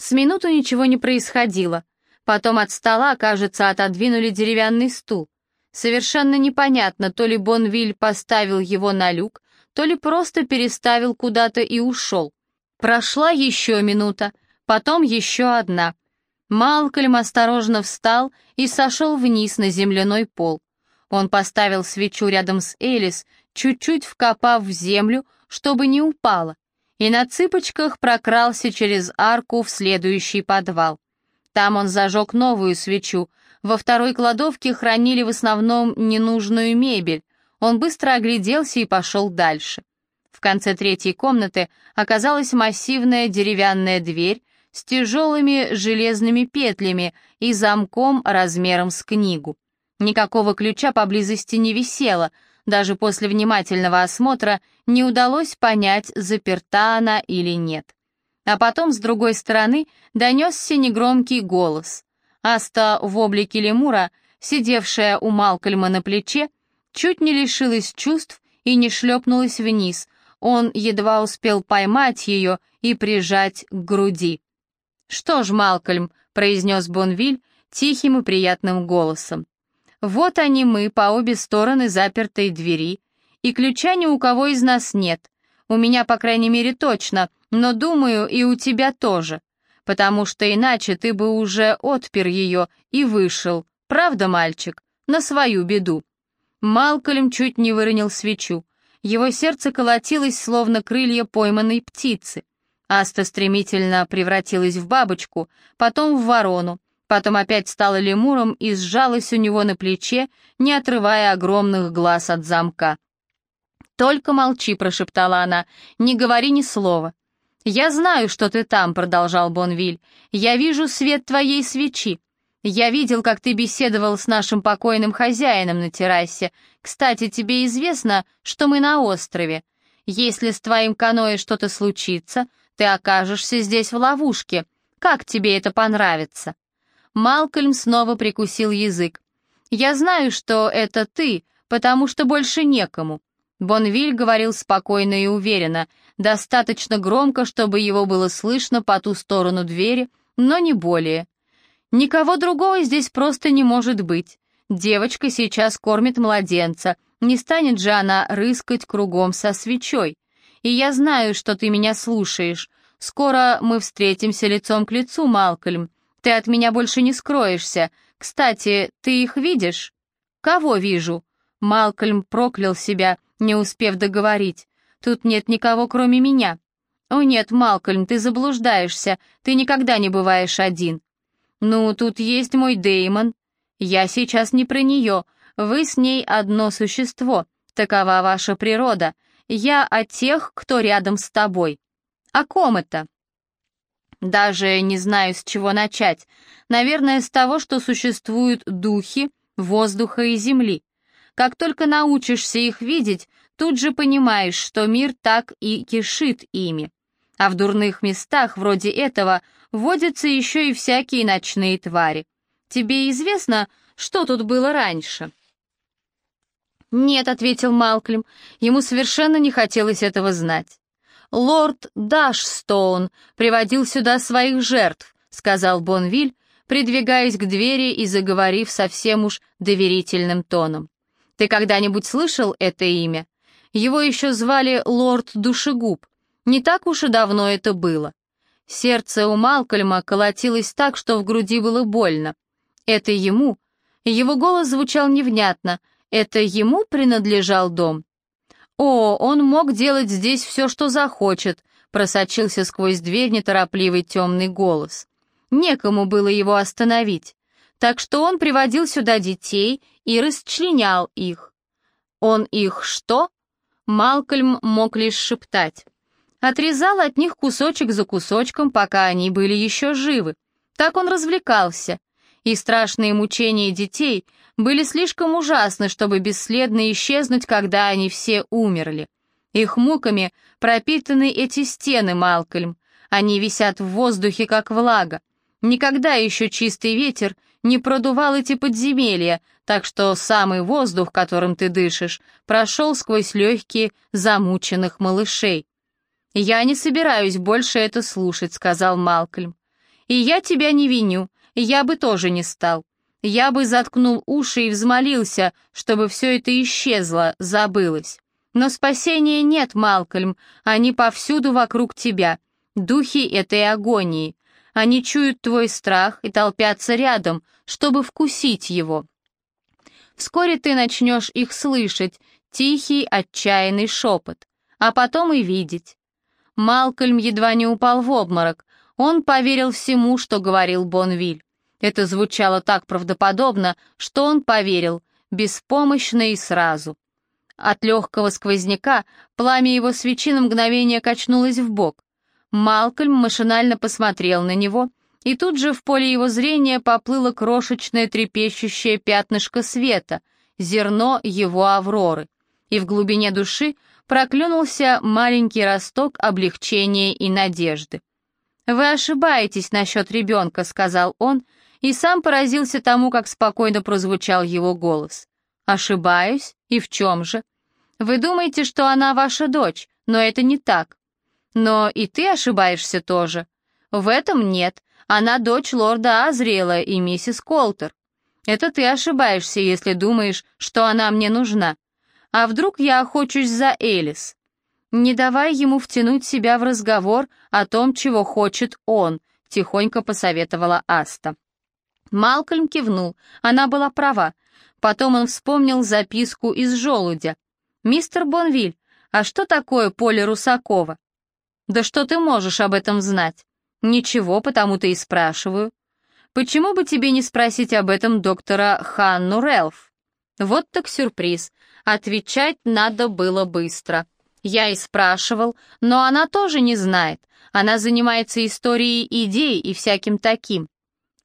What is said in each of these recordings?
С минуту ничего не происходило. Потом от стола, кажется, отодвинули деревянный стул. Совершенно непонятно, то ли Бонвиль поставил его на люк, то ли просто переставил куда-то и ушел. Прошла еще минута, потом еще одна. Малкольм осторожно встал и сошел вниз на земляной пол. Он поставил свечу рядом с Элис, чуть-чуть вкопав в землю, чтобы не упала, и на цыпочках прокрался через арку в следующий подвал. Там он зажег новую свечу. Во второй кладовке хранили в основном ненужную мебель. Он быстро огляделся и пошел дальше. В конце третьей комнаты оказалась массивная деревянная дверь с тяжелыми железными петлями и замком размером с книгу. Никакого ключа поблизости не висело, даже после внимательного осмотра не удалось понять, заперта она или нет. А потом с другой стороны донесся негромкий голос. Аста в облике лемура, сидевшая у Малкольма на плече, чуть не лишилась чувств и не шлепнулась вниз. Он едва успел поймать ее и прижать к груди. «Что ж, Малкольм», — произнес Бонвиль тихим и приятным голосом, «вот они мы по обе стороны запертой двери, и ключа ни у кого из нас нет. У меня, по крайней мере, точно, но, думаю, и у тебя тоже, потому что иначе ты бы уже отпер ее и вышел, правда, мальчик, на свою беду». Малкольм чуть не выронил свечу. Его сердце колотилось, словно крылья пойманной птицы. Аста стремительно превратилась в бабочку, потом в ворону, потом опять стала лемуром и сжалась у него на плече, не отрывая огромных глаз от замка. «Только молчи», — прошептала она, — «не говори ни слова». «Я знаю, что ты там», — продолжал Бонвиль. «Я вижу свет твоей свечи. Я видел, как ты беседовал с нашим покойным хозяином на террасе. Кстати, тебе известно, что мы на острове. Если с твоим каноэ что-то случится, ты окажешься здесь в ловушке. Как тебе это понравится?» Малкольм снова прикусил язык. «Я знаю, что это ты, потому что больше некому». Бонвиль говорил спокойно и уверенно, достаточно громко, чтобы его было слышно по ту сторону двери, но не более. Никого другого здесь просто не может быть. Девочка сейчас кормит младенца, не станет же она рыскать кругом со свечой. И я знаю, что ты меня слушаешь. Скоро мы встретимся лицом к лицу, Малкольм. Ты от меня больше не скроешься. Кстати, ты их видишь? Кого вижу? Малкольм проклял себя, не успев договорить. Тут нет никого, кроме меня. О нет, Малкольм, ты заблуждаешься. Ты никогда не бываешь один. «Ну, тут есть мой Деймон. Я сейчас не про нее. Вы с ней одно существо. Такова ваша природа. Я о тех, кто рядом с тобой. О ком это?» «Даже не знаю, с чего начать. Наверное, с того, что существуют духи воздуха и земли. Как только научишься их видеть, тут же понимаешь, что мир так и кишит ими. А в дурных местах вроде этого водятся еще и всякие ночные твари. Тебе известно, что тут было раньше?» «Нет», — ответил Малклим, ему совершенно не хотелось этого знать. «Лорд Дашстоун приводил сюда своих жертв», — сказал Бонвиль, придвигаясь к двери и заговорив совсем уж доверительным тоном. «Ты когда-нибудь слышал это имя? Его еще звали Лорд Душегуб, не так уж и давно это было. Сердце у Малкольма колотилось так, что в груди было больно. Это ему. Его голос звучал невнятно. Это ему принадлежал дом. О, он мог делать здесь все, что захочет, просочился сквозь дверь неторопливый темный голос. Некому было его остановить. Так что он приводил сюда детей и расчленял их. Он их что? Малкольм мог лишь шептать. Отрезал от них кусочек за кусочком, пока они были еще живы. Так он развлекался. И страшные мучения детей были слишком ужасны, чтобы бесследно исчезнуть, когда они все умерли. Их муками пропитаны эти стены, Малкольм. Они висят в воздухе, как влага. Никогда еще чистый ветер не продувал эти подземелья, так что самый воздух, которым ты дышишь, прошел сквозь легкие замученных малышей. «Я не собираюсь больше это слушать», — сказал Малкольм. И я тебя не виню, я бы тоже не стал. Я бы заткнул уши и взмолился, чтобы все это исчезло, забылось. Но спасения нет, Малкольм, они повсюду вокруг тебя, духи этой агонии. Они чуют твой страх и толпятся рядом, чтобы вкусить его. Вскоре ты начнешь их слышать, тихий, отчаянный шепот, а потом и видеть. Малкольм едва не упал в обморок. Он поверил всему, что говорил Бонвиль. Это звучало так правдоподобно, что он поверил, беспомощно и сразу. От легкого сквозняка пламя его свечи на мгновение качнулось в бок. Малкольм машинально посмотрел на него, и тут же в поле его зрения поплыло крошечное трепещущее пятнышко света, зерно его авроры, и в глубине души проклюнулся маленький росток облегчения и надежды. «Вы ошибаетесь насчет ребенка», — сказал он, и сам поразился тому, как спокойно прозвучал его голос. «Ошибаюсь? И в чем же? Вы думаете, что она ваша дочь, но это не так. Но и ты ошибаешься тоже. В этом нет. Она дочь лорда Азриэла и миссис Колтер. Это ты ошибаешься, если думаешь, что она мне нужна. А вдруг я охочусь за Элис? Не давай ему втянуть себя в разговор о том, чего хочет он, тихонько посоветовала Аста. Малкольм кивнул, она была права. Потом он вспомнил записку из желудя. «Мистер Бонвиль, а что такое поле Русакова?» «Да что ты можешь об этом знать?» «Ничего, потому-то и спрашиваю». «Почему бы тебе не спросить об этом доктора Ханну Релф?» Вот так сюрприз. Отвечать надо было быстро. Я и спрашивал, но она тоже не знает. Она занимается историей идей и всяким таким.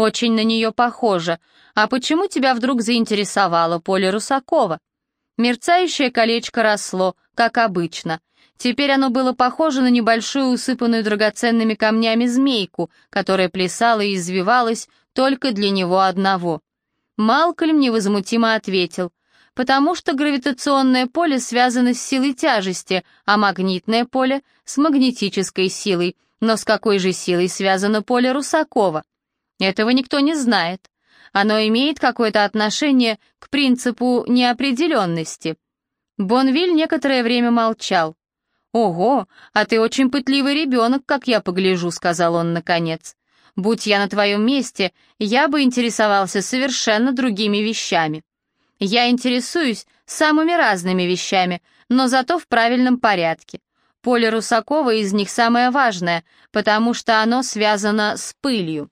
Очень на нее похоже. А почему тебя вдруг заинтересовало поле Русакова? Мерцающее колечко росло, как обычно. Теперь оно было похоже на небольшую усыпанную драгоценными камнями змейку, которая плясала и извивалась только для него одного. Малкольм невозмутимо ответил, потому что гравитационное поле связано с силой тяжести, а магнитное поле — с магнетической силой. Но с какой же силой связано поле Русакова? Этого никто не знает. Оно имеет какое-то отношение к принципу неопределенности. Бонвиль некоторое время молчал. «Ого, а ты очень пытливый ребенок, как я погляжу», — сказал он наконец. «Будь я на твоем месте, я бы интересовался совершенно другими вещами. Я интересуюсь самыми разными вещами, но зато в правильном порядке. Поле Русакова из них самое важное, потому что оно связано с пылью».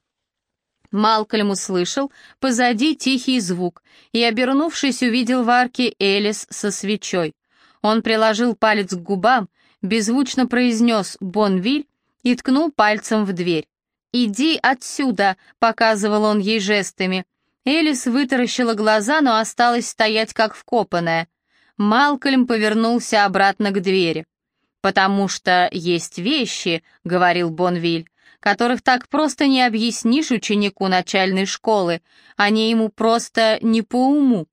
Малкольм услышал позади тихий звук и, обернувшись, увидел в арке Элис со свечой. Он приложил палец к губам, беззвучно произнес «Бонвиль» и ткнул пальцем в дверь. «Иди отсюда», — показывал он ей жестами. Элис вытаращила глаза, но осталась стоять как вкопанная. Малкольм повернулся обратно к двери. «Потому что есть вещи», — говорил Бонвиль, которых так просто не объяснишь ученику начальной школы, они ему просто не по уму.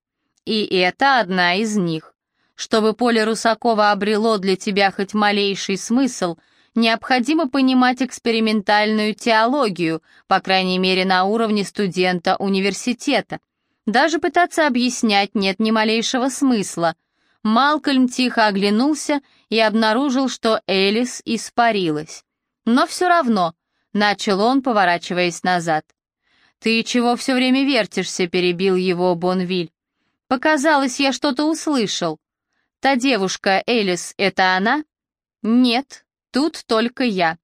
И это одна из них. Чтобы поле Русакова обрело для тебя хоть малейший смысл, необходимо понимать экспериментальную теологию, по крайней мере на уровне студента университета. Даже пытаться объяснять нет ни малейшего смысла. Малкольм тихо оглянулся и обнаружил, что Элис испарилась. Но все равно Начал он, поворачиваясь назад. «Ты чего все время вертишься?» — перебил его Бонвиль. «Показалось, я что-то услышал. Та девушка, Элис, это она?» «Нет, тут только я».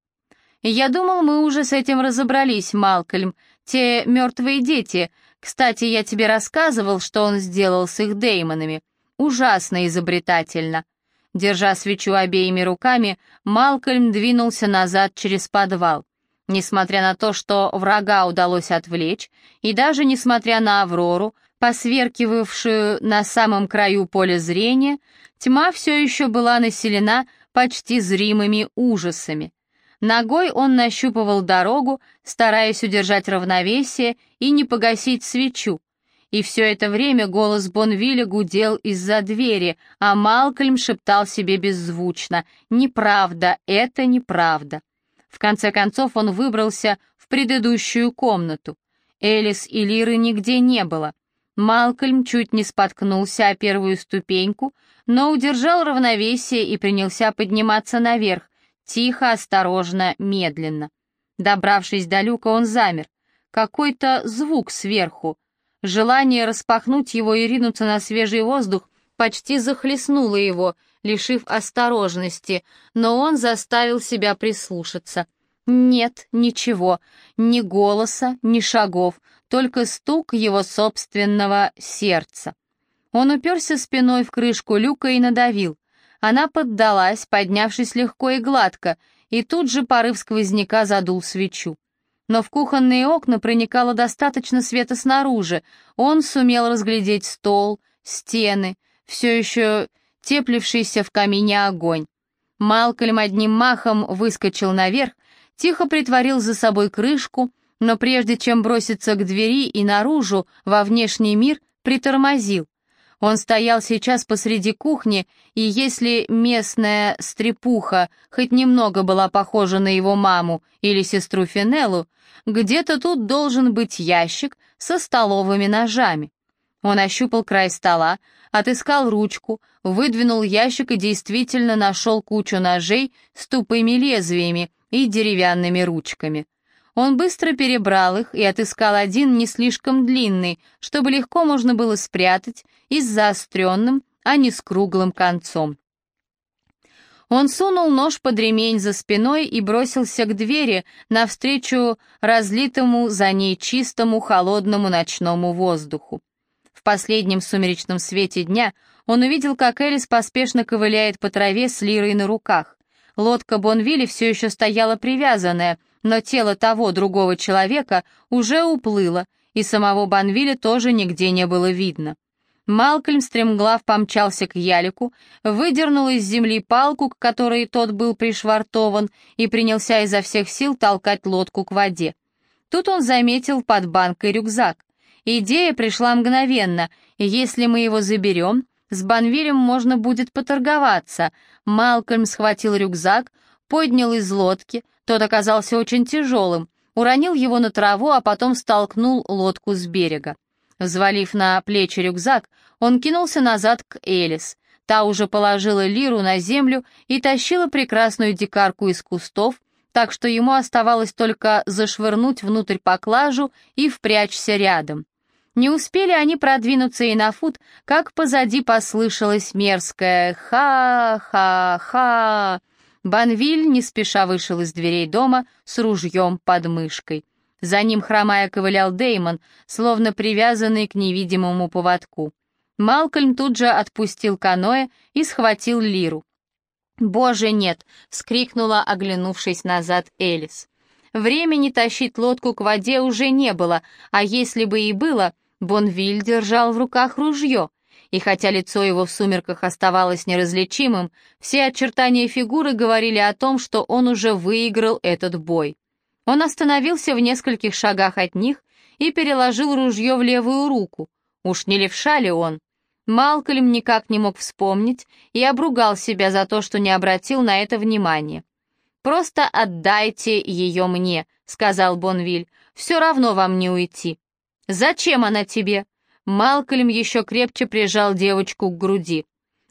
«Я думал, мы уже с этим разобрались, Малкольм. Те мертвые дети. Кстати, я тебе рассказывал, что он сделал с их Деймонами. Ужасно изобретательно». Держа свечу обеими руками, Малкольм двинулся назад через подвал. Несмотря на то, что врага удалось отвлечь, и даже несмотря на Аврору, посверкивавшую на самом краю поля зрения, тьма все еще была населена почти зримыми ужасами. Ногой он нащупывал дорогу, стараясь удержать равновесие и не погасить свечу. И все это время голос Бонвилля гудел из-за двери, а Малкольм шептал себе беззвучно «Неправда, это неправда». В конце концов он выбрался в предыдущую комнату. Элис и Лиры нигде не было. Малкольм чуть не споткнулся о первую ступеньку, но удержал равновесие и принялся подниматься наверх, тихо, осторожно, медленно. Добравшись до люка, он замер. Какой-то звук сверху. Желание распахнуть его и ринуться на свежий воздух почти захлестнуло его, лишив осторожности, но он заставил себя прислушаться. Нет, ничего, ни голоса, ни шагов, только стук его собственного сердца. Он уперся спиной в крышку люка и надавил. Она поддалась, поднявшись легко и гладко, и тут же порыв сквозняка задул свечу. Но в кухонные окна проникало достаточно света снаружи. Он сумел разглядеть стол, стены, все еще теплившийся в камине огонь. Малкольм одним махом выскочил наверх, тихо притворил за собой крышку, но прежде чем броситься к двери и наружу, во внешний мир, притормозил. Он стоял сейчас посреди кухни, и если местная стрепуха хоть немного была похожа на его маму или сестру Финеллу, где-то тут должен быть ящик со столовыми ножами. Он ощупал край стола, отыскал ручку, выдвинул ящик и действительно нашел кучу ножей с тупыми лезвиями и деревянными ручками. Он быстро перебрал их и отыскал один не слишком длинный, чтобы легко можно было спрятать и с заостренным, а не с круглым концом. Он сунул нож под ремень за спиной и бросился к двери навстречу разлитому за ней чистому холодному ночному воздуху. В последнем сумеречном свете дня он увидел, как Элис поспешно ковыляет по траве с лирой на руках. Лодка Бонвилли все еще стояла привязанная — но тело того другого человека уже уплыло, и самого Банвиля тоже нигде не было видно. Малкольм стремглав помчался к ялику, выдернул из земли палку, к которой тот был пришвартован, и принялся изо всех сил толкать лодку к воде. Тут он заметил под банкой рюкзак. Идея пришла мгновенно, и если мы его заберем, с Банвилем можно будет поторговаться. Малкольм схватил рюкзак, поднял из лодки, тот оказался очень тяжелым, уронил его на траву, а потом столкнул лодку с берега. Взвалив на плечи рюкзак, он кинулся назад к Элис. Та уже положила лиру на землю и тащила прекрасную дикарку из кустов, так что ему оставалось только зашвырнуть внутрь поклажу и впрячься рядом. Не успели они продвинуться и на фут, как позади послышалось мерзкое «ха-ха-ха», Банвиль не спеша вышел из дверей дома с ружьем под мышкой. За ним, хромая, ковылял Деймон, словно привязанный к невидимому поводку. Малкольм тут же отпустил каноэ и схватил лиру. «Боже, нет!» — вскрикнула, оглянувшись назад Элис. Времени тащить лодку к воде уже не было, а если бы и было, Бонвиль держал в руках ружье — и хотя лицо его в сумерках оставалось неразличимым, все очертания фигуры говорили о том, что он уже выиграл этот бой. Он остановился в нескольких шагах от них и переложил ружье в левую руку. Уж не левша ли он? Малкольм никак не мог вспомнить и обругал себя за то, что не обратил на это внимания. «Просто отдайте ее мне», — сказал Бонвиль, — «все равно вам не уйти». «Зачем она тебе?» Малкольм еще крепче прижал девочку к груди.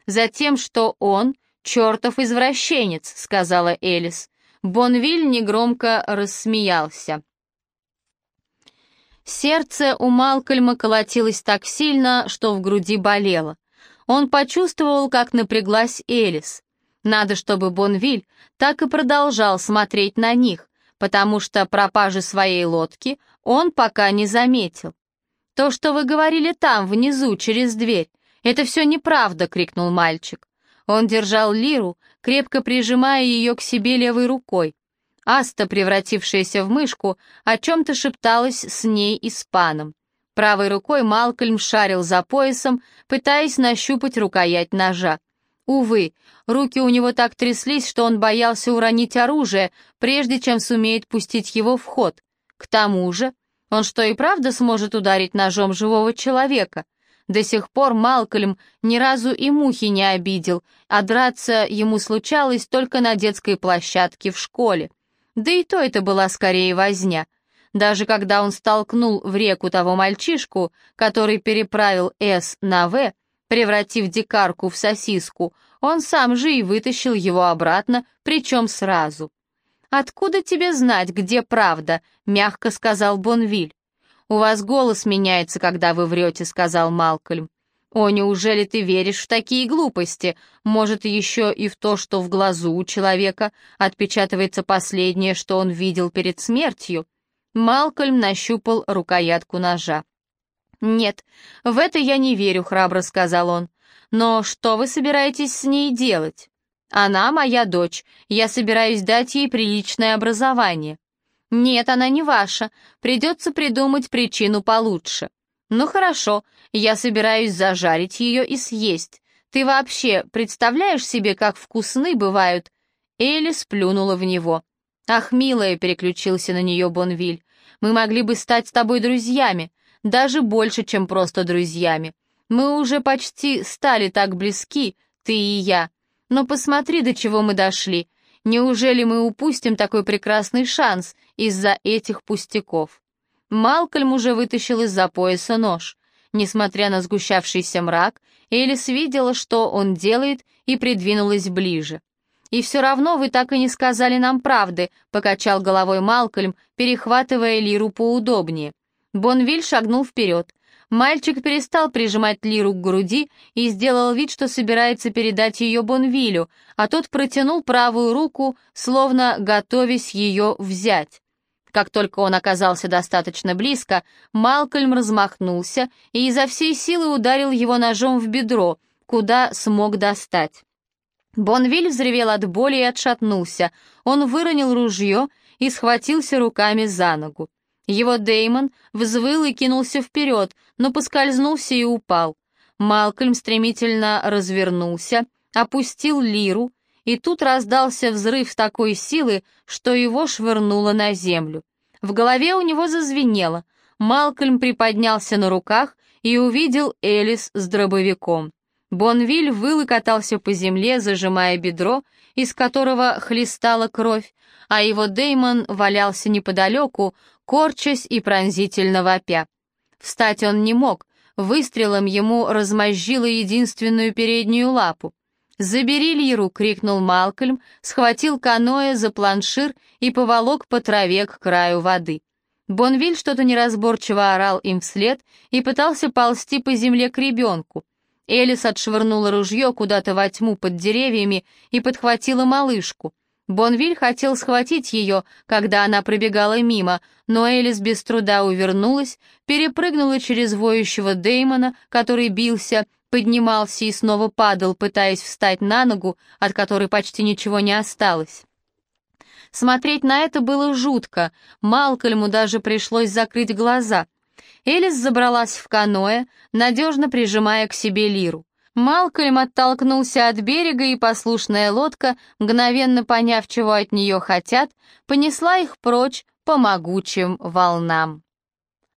«Затем, что он чертов извращенец», — сказала Элис. Бонвиль негромко рассмеялся. Сердце у Малкольма колотилось так сильно, что в груди болело. Он почувствовал, как напряглась Элис. Надо, чтобы Бонвиль так и продолжал смотреть на них, потому что пропажи своей лодки он пока не заметил. «То, что вы говорили там, внизу, через дверь, это все неправда!» — крикнул мальчик. Он держал лиру, крепко прижимая ее к себе левой рукой. Аста, превратившаяся в мышку, о чем-то шепталась с ней и с паном. Правой рукой Малкольм шарил за поясом, пытаясь нащупать рукоять ножа. Увы, руки у него так тряслись, что он боялся уронить оружие, прежде чем сумеет пустить его в ход. К тому же он что, и правда сможет ударить ножом живого человека? До сих пор Малкольм ни разу и мухи не обидел, а драться ему случалось только на детской площадке в школе. Да и то это была скорее возня. Даже когда он столкнул в реку того мальчишку, который переправил «С» на «В», превратив дикарку в сосиску, он сам же и вытащил его обратно, причем сразу. «Откуда тебе знать, где правда?» — мягко сказал Бонвиль. «У вас голос меняется, когда вы врете», — сказал Малкольм. «О, неужели ты веришь в такие глупости? Может, еще и в то, что в глазу у человека отпечатывается последнее, что он видел перед смертью?» Малкольм нащупал рукоятку ножа. «Нет, в это я не верю», — храбро сказал он. «Но что вы собираетесь с ней делать?» «Она моя дочь, я собираюсь дать ей приличное образование». «Нет, она не ваша, придется придумать причину получше». «Ну хорошо, я собираюсь зажарить ее и съесть. Ты вообще представляешь себе, как вкусны бывают?» Элли сплюнула в него. «Ах, милая», — переключился на нее Бонвиль, — «мы могли бы стать с тобой друзьями, даже больше, чем просто друзьями. Мы уже почти стали так близки, ты и я. Но посмотри, до чего мы дошли. Неужели мы упустим такой прекрасный шанс из-за этих пустяков?» Малкольм уже вытащил из-за пояса нож. Несмотря на сгущавшийся мрак, Элис видела, что он делает, и придвинулась ближе. «И все равно вы так и не сказали нам правды», — покачал головой Малкольм, перехватывая Лиру поудобнее. Бонвиль шагнул вперед. Мальчик перестал прижимать Лиру к груди и сделал вид, что собирается передать ее Бонвилю, а тот протянул правую руку, словно готовясь ее взять. Как только он оказался достаточно близко, Малкольм размахнулся и изо всей силы ударил его ножом в бедро, куда смог достать. Бонвиль взревел от боли и отшатнулся. Он выронил ружье и схватился руками за ногу. Его Деймон взвыл и кинулся вперед, но поскользнулся и упал. Малкольм стремительно развернулся, опустил лиру, и тут раздался взрыв такой силы, что его швырнуло на землю. В голове у него зазвенело. Малкольм приподнялся на руках и увидел Элис с дробовиком. Бонвиль выл и катался по земле, зажимая бедро, из которого хлестала кровь, а его Деймон валялся неподалеку, корчась и пронзительно вопя. Встать он не мог, выстрелом ему размозжило единственную переднюю лапу. «Забери лиру!» — крикнул Малкольм, схватил каноэ за планшир и поволок по траве к краю воды. Бонвиль что-то неразборчиво орал им вслед и пытался ползти по земле к ребенку. Элис отшвырнула ружье куда-то во тьму под деревьями и подхватила малышку. Бонвиль хотел схватить ее, когда она пробегала мимо, но Элис без труда увернулась, перепрыгнула через воющего Деймона, который бился, поднимался и снова падал, пытаясь встать на ногу, от которой почти ничего не осталось. Смотреть на это было жутко, Малкольму даже пришлось закрыть глаза. Элис забралась в каноэ, надежно прижимая к себе лиру. Малкольм оттолкнулся от берега, и послушная лодка, мгновенно поняв, чего от нее хотят, понесла их прочь по могучим волнам.